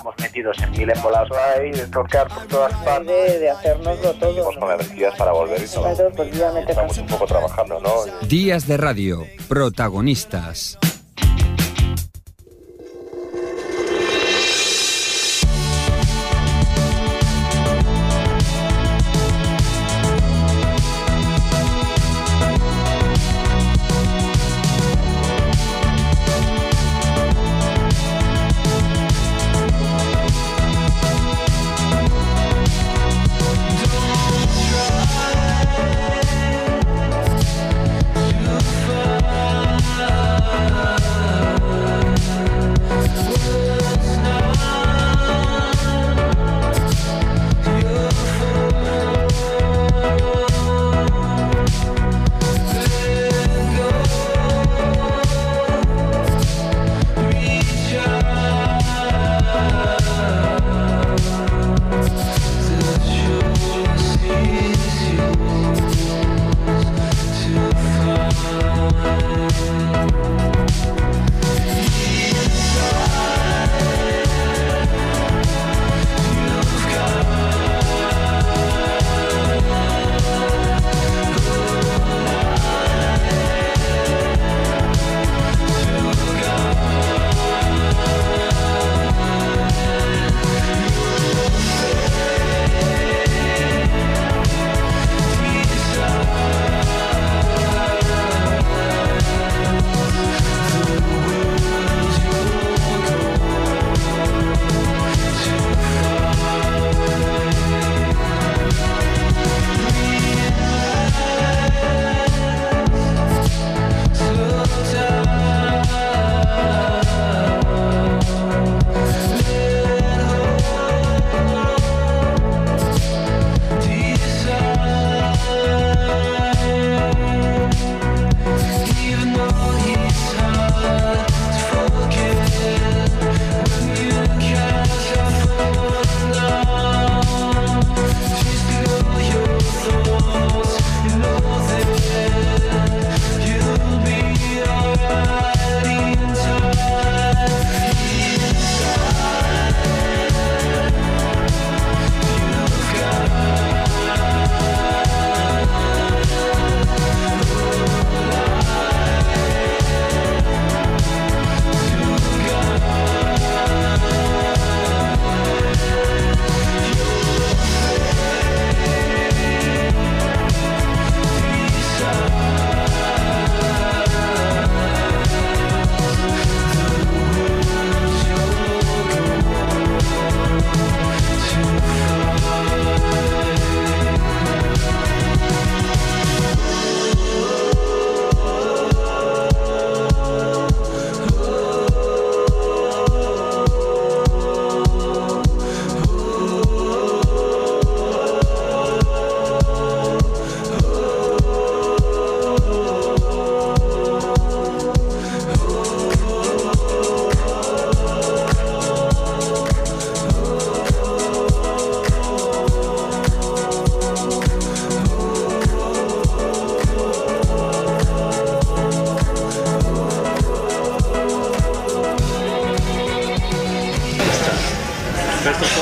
estamos metidos en mil embolados ahí, de tocar por todas partes. De, de hacernoslo todo. Estamos con energías para volver y todo. Claro, pues Estamos un poco trabajando, ¿no? Días de radio, protagonistas.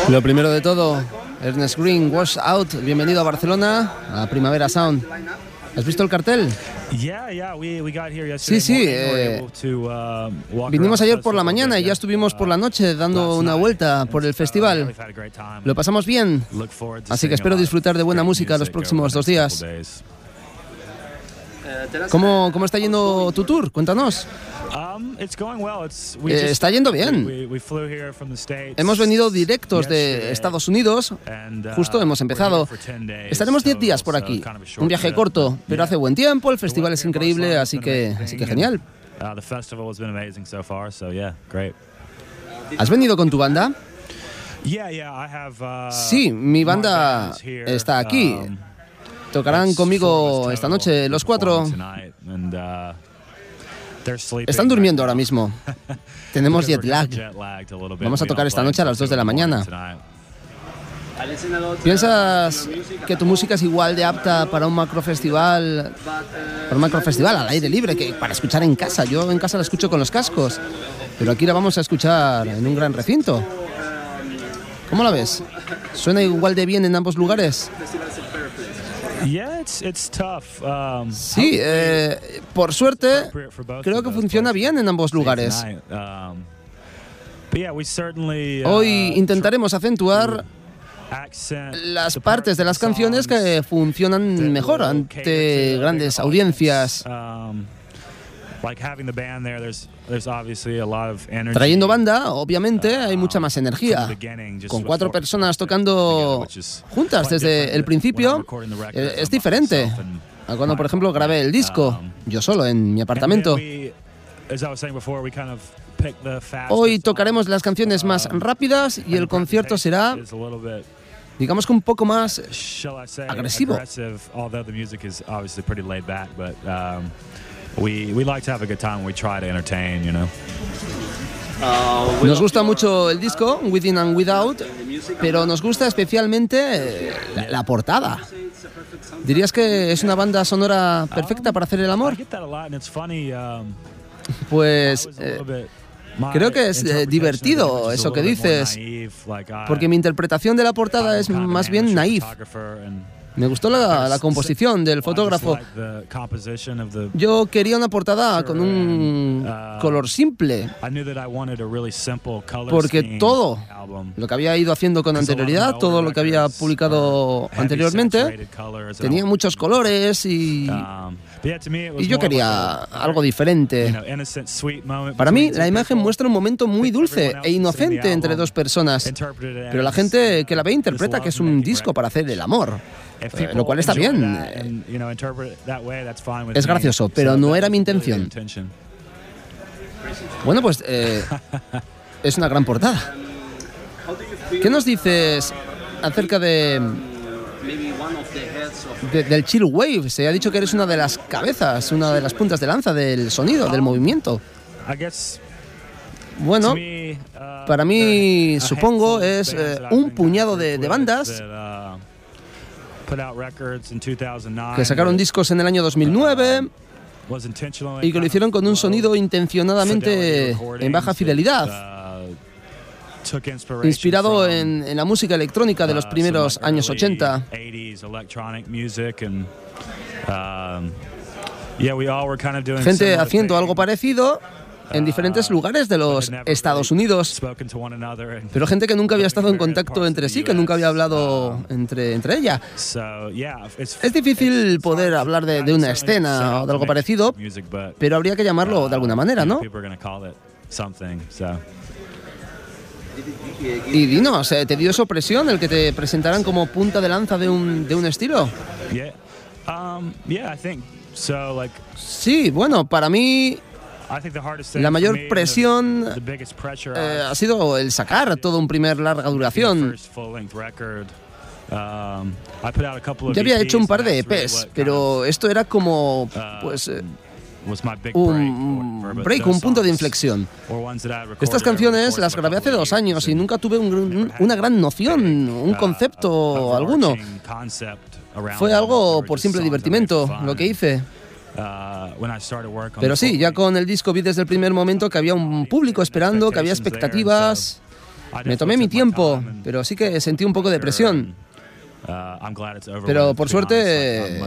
Lo primero de todo, Ernest Green, Wash Out, bienvenido a Barcelona, a Primavera Sound. ¿Has visto el cartel? Sí, sí. eh, vinimos ayer por la mañana y ya estuvimos por la noche dando una vuelta por el festival. Lo pasamos bien, así que espero disfrutar de buena música los próximos dos días. ¿Cómo, cómo está yendo tu tour? Cuéntanos. Eh, está yendo bien. Hemos venido directos de Estados Unidos. Justo hemos empezado. Estaremos 10 días por aquí. Un viaje corto, pero hace buen tiempo. El festival es increíble, así que, así que genial. ¿Has venido con tu banda? Sí, mi banda está aquí. Tocarán conmigo esta noche los cuatro. Están durmiendo ahora mismo. Tenemos jet lag. Vamos a tocar esta noche a las 2 de la mañana. ¿Piensas que tu música es igual de apta para un macrofestival, para un macrofestival al aire libre que para escuchar en casa? Yo en casa la escucho con los cascos, pero aquí la vamos a escuchar en un gran recinto. ¿Cómo la ves? ¿Suena igual de bien en ambos lugares? Um, sí, eh, por suerte, creo que funciona bien en ambos lugares. Um, Hoy uh, intentaremos acentuar las partes de las canciones que funcionan mejor ante grandes audiencias. Um, Trayendo banda, obviamente, hay mucha más energía. Con cuatro personas tocando juntas desde el principio, eh, es diferente. a Cuando, por ejemplo, grabé el disco, yo solo, en mi apartamento. Hoy tocaremos las canciones más rápidas y el concierto será, digamos que un poco más agresivo. Nos gusta mucho el disco, Within and Without, pero nos gusta especialmente eh, la, la portada. ¿Dirías que es una banda sonora perfecta para hacer el amor? Pues eh, creo que es eh, divertido eso que dices, porque mi interpretación de la portada es más bien naif. Me gustó la, la composición del fotógrafo. Yo quería una portada con un color simple, porque todo lo que había ido haciendo con anterioridad, todo lo que había publicado anteriormente, tenía muchos colores y, y yo quería algo diferente. Para mí, la imagen muestra un momento muy dulce e inocente entre dos personas, pero la gente que la ve interpreta que es un disco para hacer el amor. Eh, lo cual está bien. Es gracioso, pero no era mi intención. Bueno, pues eh, es una gran portada. ¿Qué nos dices acerca de, del chill wave? Se ha dicho que eres una de las cabezas, una de las puntas de lanza del sonido, del movimiento. Bueno, para mí, supongo, es eh, un puñado de, de bandas que sacaron discos en el año 2009 y que lo hicieron con un sonido intencionadamente en baja fidelidad, uh, inspirado en, en la música electrónica de los uh, primeros años 80. Um, Gente haciendo algo parecido en diferentes lugares de los Estados Unidos, pero gente que nunca había estado en contacto entre sí, que nunca había hablado entre, entre ella. Es difícil poder hablar de, de una escena o de algo parecido, pero habría que llamarlo de alguna manera, ¿no? Y dinos, ¿te dio esa opresión el que te presentaran como punta de lanza de un, de un estilo? Sí, bueno, para mí la mayor presión eh, ha sido el sacar todo un primer larga duración. Um, Ya había hecho un par de EPs, pero esto era como uh, pues eh, un break, un punto de inflexión. Estas canciones las grabé hace dos años y nunca tuve un- una gran noción, un uh, concepto alguno. Fue algo por simple divertimento lo que hice. Pero sí, ya con el disco vi desde el primer momento que había un público esperando, que había expectativas. Me tomé mi tiempo, pero sí que sentí un poco de presión. Pero por suerte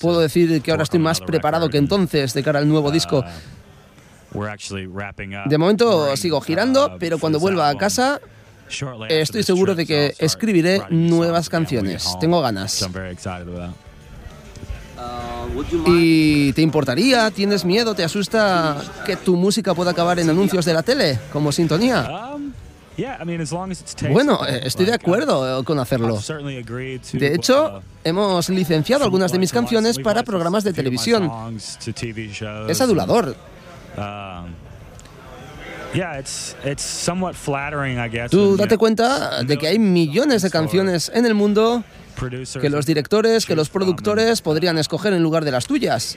puedo decir que ahora estoy más preparado que entonces de cara al nuevo disco. De momento sigo girando, pero cuando vuelva a casa estoy seguro de que escribiré nuevas canciones. Tengo ganas. ¿Y te importaría? ¿Tienes miedo? ¿Te asusta que tu música pueda acabar en anuncios de la tele como sintonía? Bueno, eh, estoy de acuerdo con hacerlo. De hecho, hemos licenciado algunas de mis canciones para programas de televisión. Es adulador. Tú date cuenta de que hay millones de canciones en el mundo que los directores, que los productores podrían escoger en lugar de las tuyas.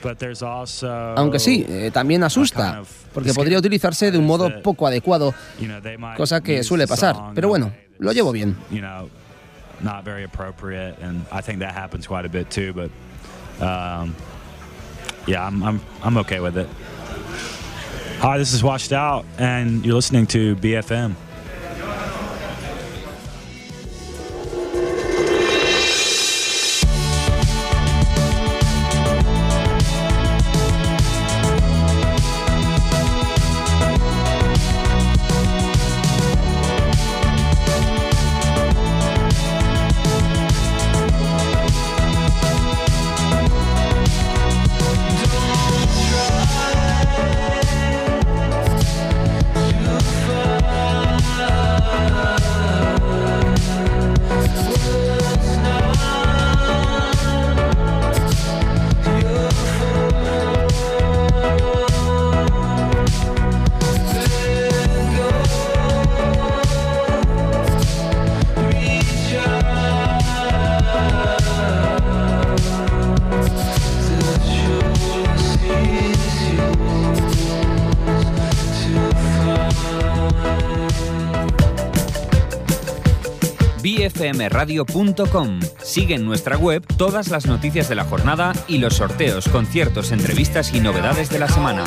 Aunque sí, eh, también asusta, porque podría utilizarse de un modo poco adecuado, cosa que suele pasar. Pero bueno, lo llevo bien. um. Hi, this is Washed Out, and you're listening to BFM. bfmradio.com. Sigue en nuestra web todas las noticias de la jornada y los sorteos, conciertos, entrevistas y novedades de la semana.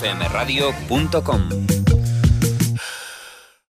bfmradio.com